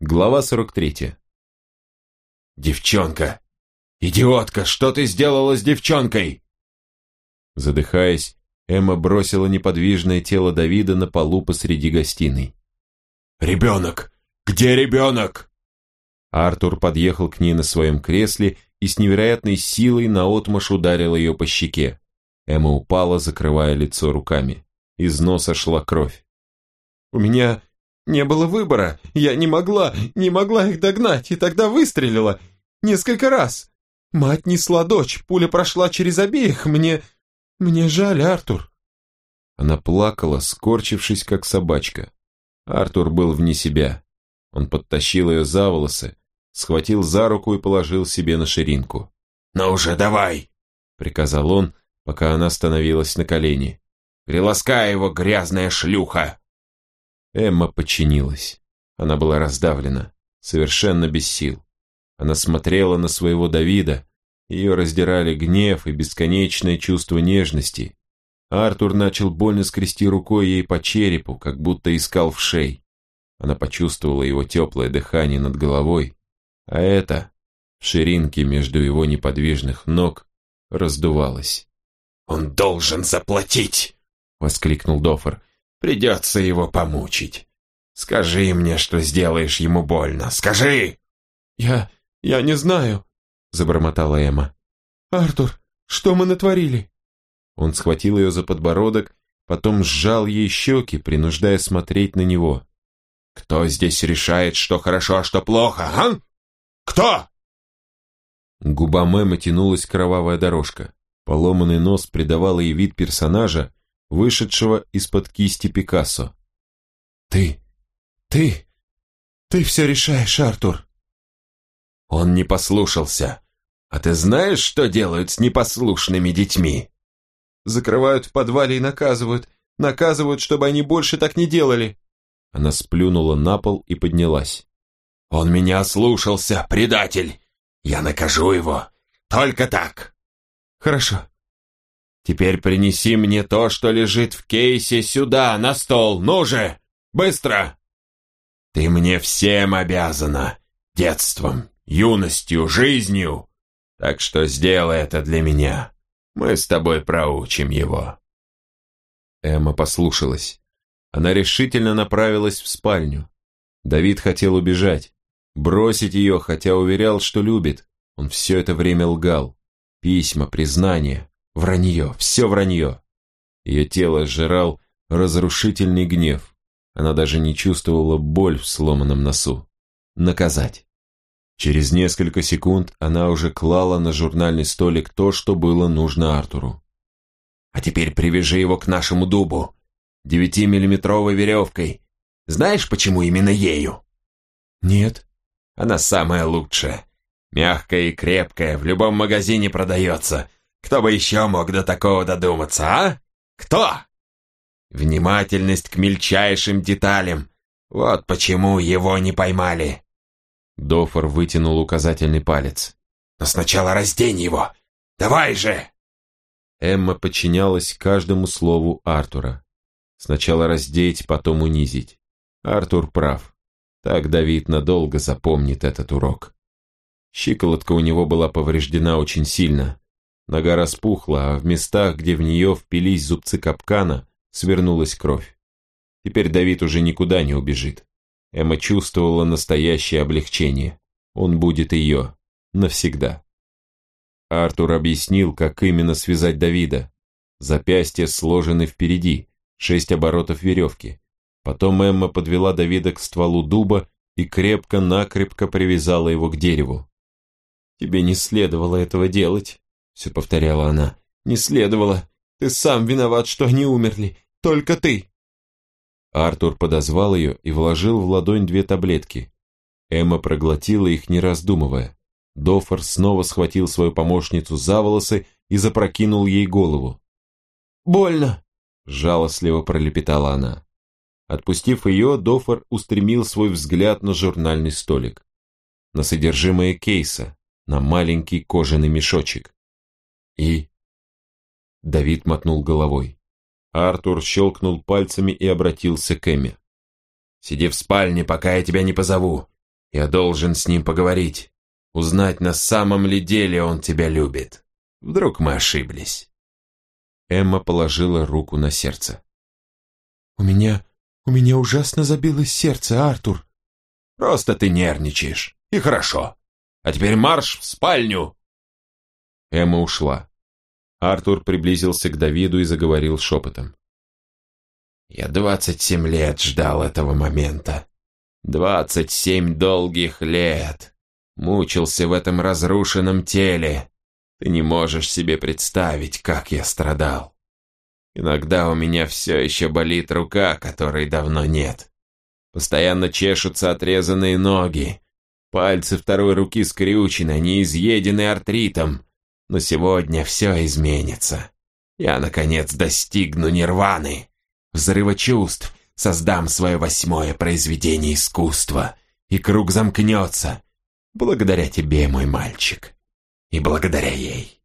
Глава 43. «Девчонка! Идиотка, что ты сделала с девчонкой?» Задыхаясь, Эмма бросила неподвижное тело Давида на полу посреди гостиной. «Ребенок! Где ребенок?» Артур подъехал к ней на своем кресле и с невероятной силой наотмашь ударил ее по щеке. Эмма упала, закрывая лицо руками. Из носа шла кровь. «У меня не было выбора. Я не могла, не могла их догнать, и тогда выстрелила. Несколько раз. Мать несла дочь, пуля прошла через обеих. Мне... мне жаль, Артур». Она плакала, скорчившись, как собачка. Артур был вне себя. Он подтащил ее за волосы, схватил за руку и положил себе на ширинку. «Ну уже давай!» — приказал он, пока она становилась на колени. «Приласкай его, грязная шлюха!» Эмма подчинилась. Она была раздавлена, совершенно без сил. Она смотрела на своего Давида, ее раздирали гнев и бесконечное чувство нежности. Артур начал больно скрести рукой ей по черепу, как будто искал в шей. Она почувствовала его теплое дыхание над головой, а это, в ширинке между его неподвижных ног, раздувалось. «Он должен заплатить!» — воскликнул Дофор. Придется его помучить. Скажи мне, что сделаешь ему больно. Скажи!» «Я... я не знаю», — забормотала Эмма. «Артур, что мы натворили?» Он схватил ее за подбородок, потом сжал ей щеки, принуждая смотреть на него. «Кто здесь решает, что хорошо, а что плохо, а? Кто?» Губам Эммы тянулась кровавая дорожка. Поломанный нос придавал ей вид персонажа, вышедшего из-под кисти Пикассо. «Ты, ты, ты все решаешь, Артур!» «Он не послушался. А ты знаешь, что делают с непослушными детьми?» «Закрывают в подвале и наказывают. Наказывают, чтобы они больше так не делали». Она сплюнула на пол и поднялась. «Он меня слушался, предатель! Я накажу его! Только так!» «Хорошо, Теперь принеси мне то, что лежит в кейсе, сюда, на стол, ну же! Быстро! Ты мне всем обязана. Детством, юностью, жизнью. Так что сделай это для меня. Мы с тобой проучим его. Эмма послушалась. Она решительно направилась в спальню. Давид хотел убежать, бросить ее, хотя уверял, что любит. Он все это время лгал. Письма, признания. Вранье, все вранье. Ее тело сжирал разрушительный гнев. Она даже не чувствовала боль в сломанном носу. Наказать. Через несколько секунд она уже клала на журнальный столик то, что было нужно Артуру. «А теперь привяжи его к нашему дубу. Девятимиллиметровой веревкой. Знаешь, почему именно ею?» «Нет». «Она самая лучшая. Мягкая и крепкая, в любом магазине продается. Кто бы еще мог до такого додуматься, а? Кто? Внимательность к мельчайшим деталям. Вот почему его не поймали. Дофор вытянул указательный палец. Но сначала раздень его. Давай же! Эмма подчинялась каждому слову Артура. Сначала раздеть, потом унизить. Артур прав. Так Давид надолго запомнит этот урок. Щиколотка у него была повреждена очень сильно, Нога распухла, а в местах, где в нее впились зубцы капкана, свернулась кровь. Теперь Давид уже никуда не убежит. Эмма чувствовала настоящее облегчение. Он будет ее. Навсегда. Артур объяснил, как именно связать Давида. Запястья сложены впереди, шесть оборотов веревки. Потом Эмма подвела Давида к стволу дуба и крепко-накрепко привязала его к дереву. «Тебе не следовало этого делать», все повторяла она. «Не следовало. Ты сам виноват, что они умерли. Только ты!» Артур подозвал ее и вложил в ладонь две таблетки. Эмма проглотила их, не раздумывая. Дофор снова схватил свою помощницу за волосы и запрокинул ей голову. «Больно!» – жалостливо пролепетала она. Отпустив ее, Дофор устремил свой взгляд на журнальный столик. На содержимое кейса, на маленький кожаный мешочек. «И?» Давид мотнул головой. Артур щелкнул пальцами и обратился к Эмме. «Сиди в спальне, пока я тебя не позову. Я должен с ним поговорить, узнать, на самом ли деле он тебя любит. Вдруг мы ошиблись». Эмма положила руку на сердце. «У меня... у меня ужасно забилось сердце, Артур». «Просто ты нервничаешь. И хорошо. А теперь марш в спальню!» Эмма ушла. Артур приблизился к Давиду и заговорил шепотом. «Я двадцать семь лет ждал этого момента. Двадцать семь долгих лет. Мучился в этом разрушенном теле. Ты не можешь себе представить, как я страдал. Иногда у меня все еще болит рука, которой давно нет. Постоянно чешутся отрезанные ноги. Пальцы второй руки скрючены, они изъедены артритом. Но сегодня все изменится. Я, наконец, достигну нирваны. Взрыва чувств, создам свое восьмое произведение искусства. И круг замкнется. Благодаря тебе, мой мальчик. И благодаря ей.